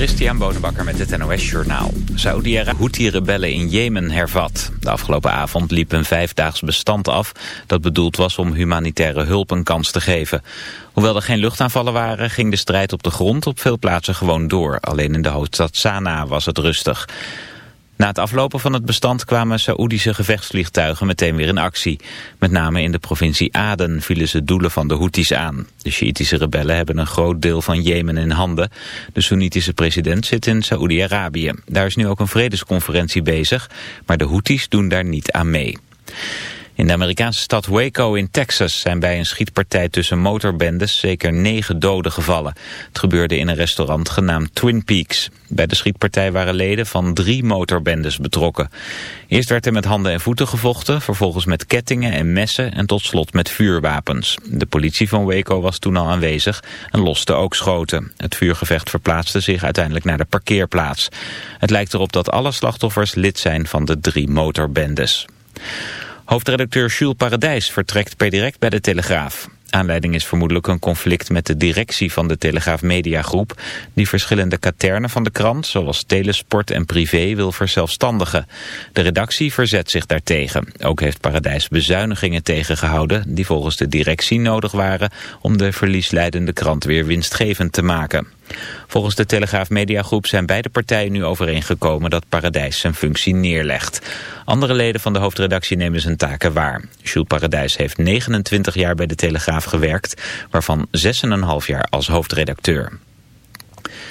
Christian Bonenbakker met het NOS Journaal. Saudi-Arabië Houthi-rebellen in Jemen hervat. De afgelopen avond liep een vijfdaags bestand af... dat bedoeld was om humanitaire hulp een kans te geven. Hoewel er geen luchtaanvallen waren... ging de strijd op de grond op veel plaatsen gewoon door. Alleen in de hoofdstad Sanaa was het rustig. Na het aflopen van het bestand kwamen Saoedische gevechtsvliegtuigen meteen weer in actie. Met name in de provincie Aden vielen ze doelen van de Houthis aan. De Sjiitische rebellen hebben een groot deel van Jemen in handen. De Soenitische president zit in Saoedi-Arabië. Daar is nu ook een vredesconferentie bezig, maar de Houthis doen daar niet aan mee. In de Amerikaanse stad Waco in Texas zijn bij een schietpartij tussen motorbendes zeker negen doden gevallen. Het gebeurde in een restaurant genaamd Twin Peaks. Bij de schietpartij waren leden van drie motorbendes betrokken. Eerst werd er met handen en voeten gevochten, vervolgens met kettingen en messen en tot slot met vuurwapens. De politie van Waco was toen al aanwezig en loste ook schoten. Het vuurgevecht verplaatste zich uiteindelijk naar de parkeerplaats. Het lijkt erop dat alle slachtoffers lid zijn van de drie motorbendes. Hoofdredacteur Jules Paradijs vertrekt per direct bij de Telegraaf. Aanleiding is vermoedelijk een conflict met de directie van de Telegraaf Mediagroep... die verschillende katernen van de krant, zoals telesport en privé, wil verzelfstandigen. De redactie verzet zich daartegen. Ook heeft Paradijs bezuinigingen tegengehouden... die volgens de directie nodig waren om de verliesleidende krant weer winstgevend te maken. Volgens de Telegraaf Mediagroep zijn beide partijen nu overeengekomen dat Paradijs zijn functie neerlegt. Andere leden van de hoofdredactie nemen zijn taken waar. Jules Paradijs heeft 29 jaar bij de Telegraaf gewerkt, waarvan 6,5 jaar als hoofdredacteur.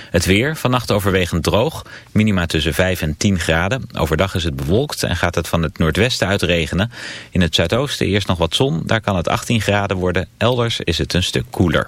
Het weer, vannacht overwegend droog, minima tussen 5 en 10 graden. Overdag is het bewolkt en gaat het van het noordwesten uit regenen. In het zuidoosten eerst nog wat zon, daar kan het 18 graden worden. Elders is het een stuk koeler.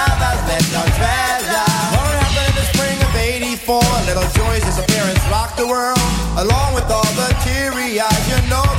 Every mother's little treasure. What happened in the spring of '84? Little Joy's disappearance rocked the world, along with all the teary eyes. You know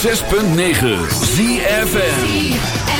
106.9 ZFM.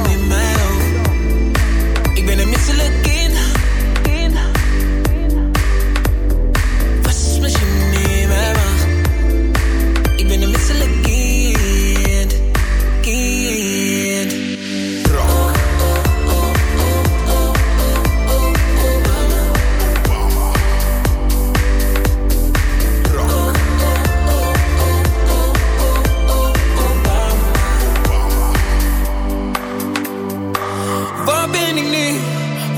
Hustle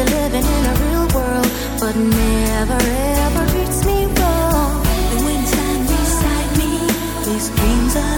is living in a real world, but never ever treats me wrong. And when it's time beside me, these dreams are.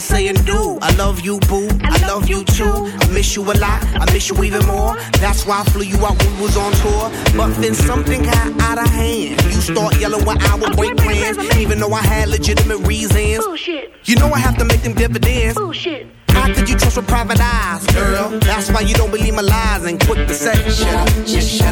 never do. I love you, boo. I, I love you too. I miss you a lot. I miss you even more. That's why I flew you out when we was on tour. But then something got out of hand. You start yelling when I would break plans, even though I had legitimate reasons. Bullshit. You know I have to make them dividends. Bullshit. How could you trust with private eyes, girl? That's why you don't believe my lies and quit the say shut up, just shut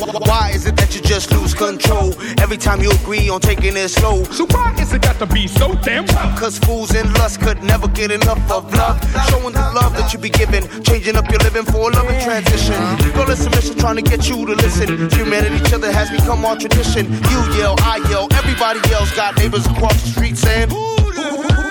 Why is it that you just lose control every time you agree on taking it slow? So why is it got to be so damn rough? Cause fools and lust could never get enough of love. Showing the love that you be giving, changing up your living for a loving transition. Flawless mission trying to get you to listen. Humanity, each other has become our tradition. You yell, I yell, everybody yells. Got neighbors across the street saying, Ooh, yeah.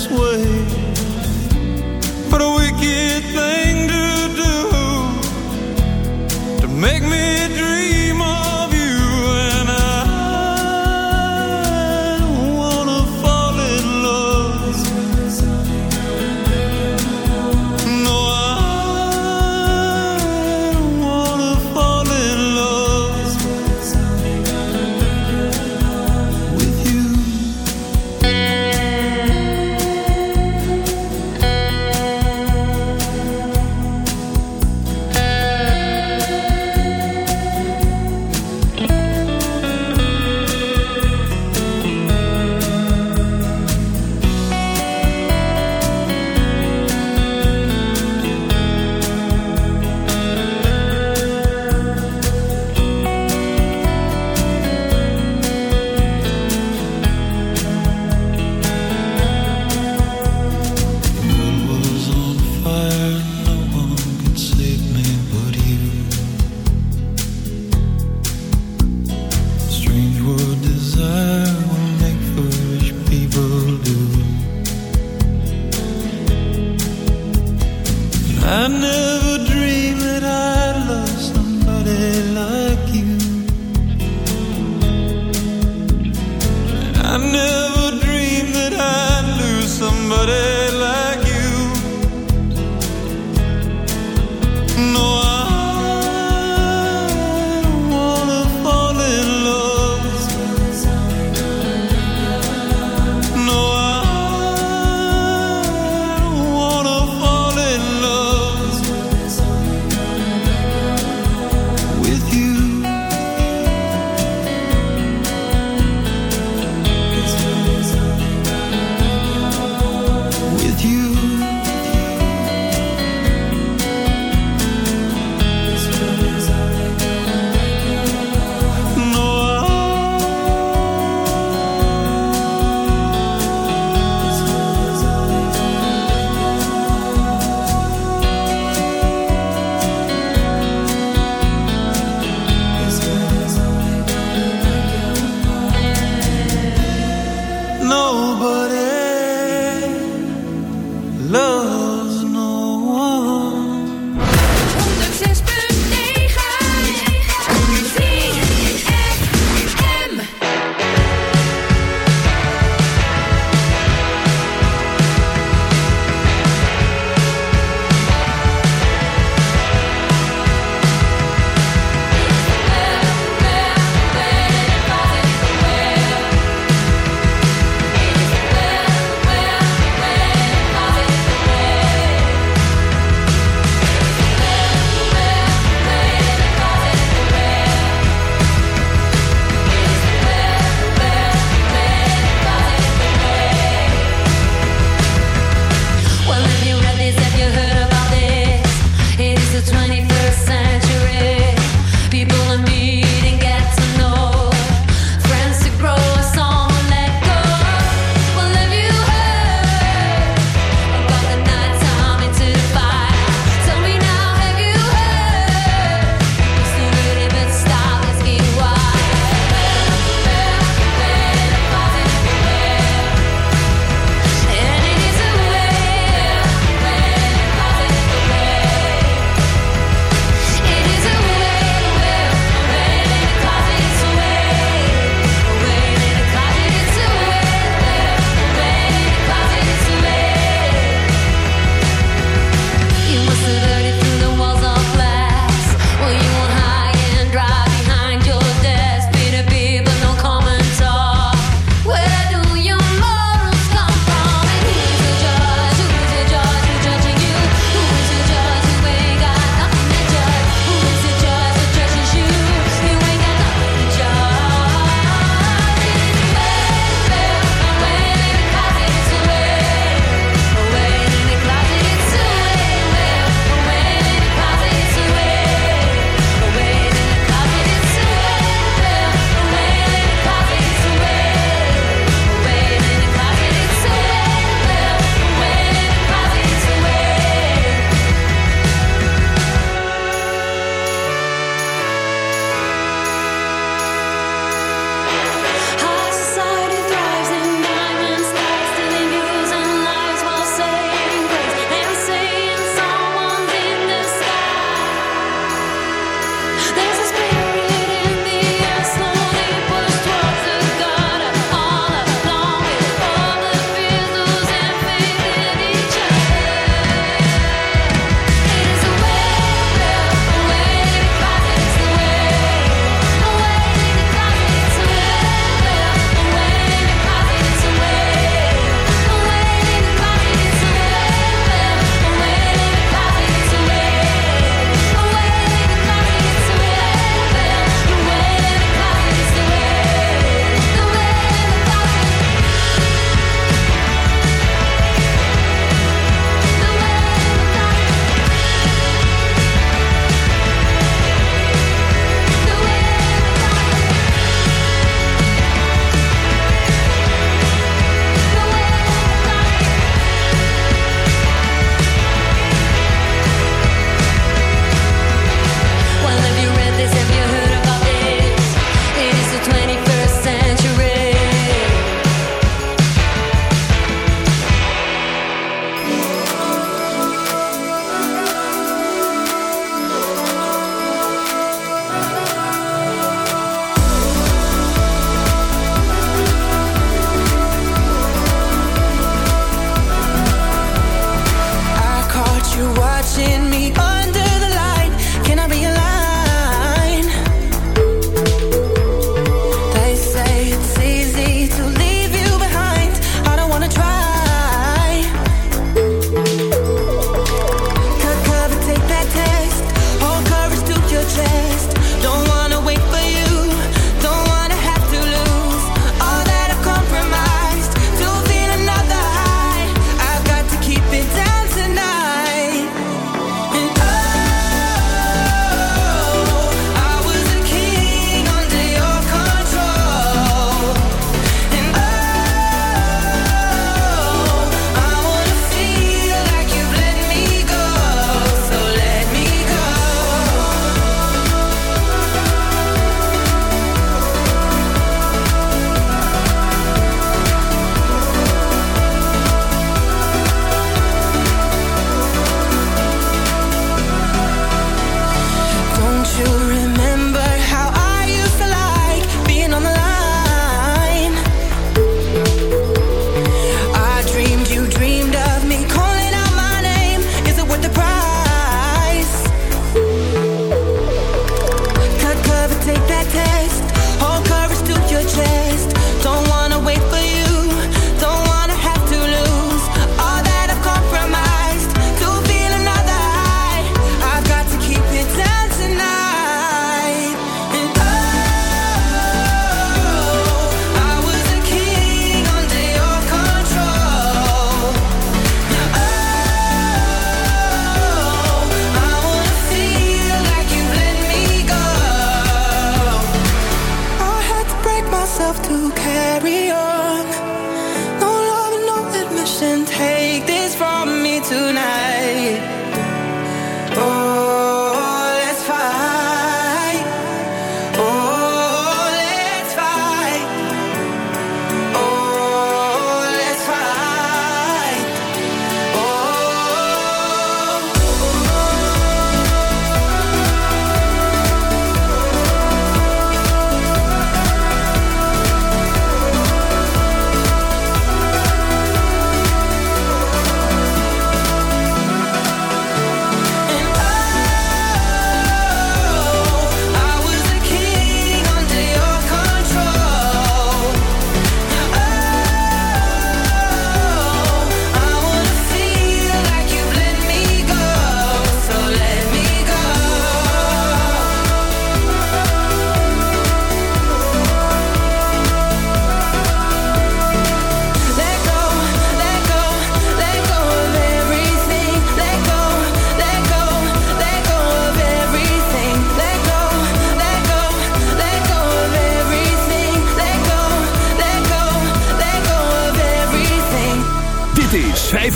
this way.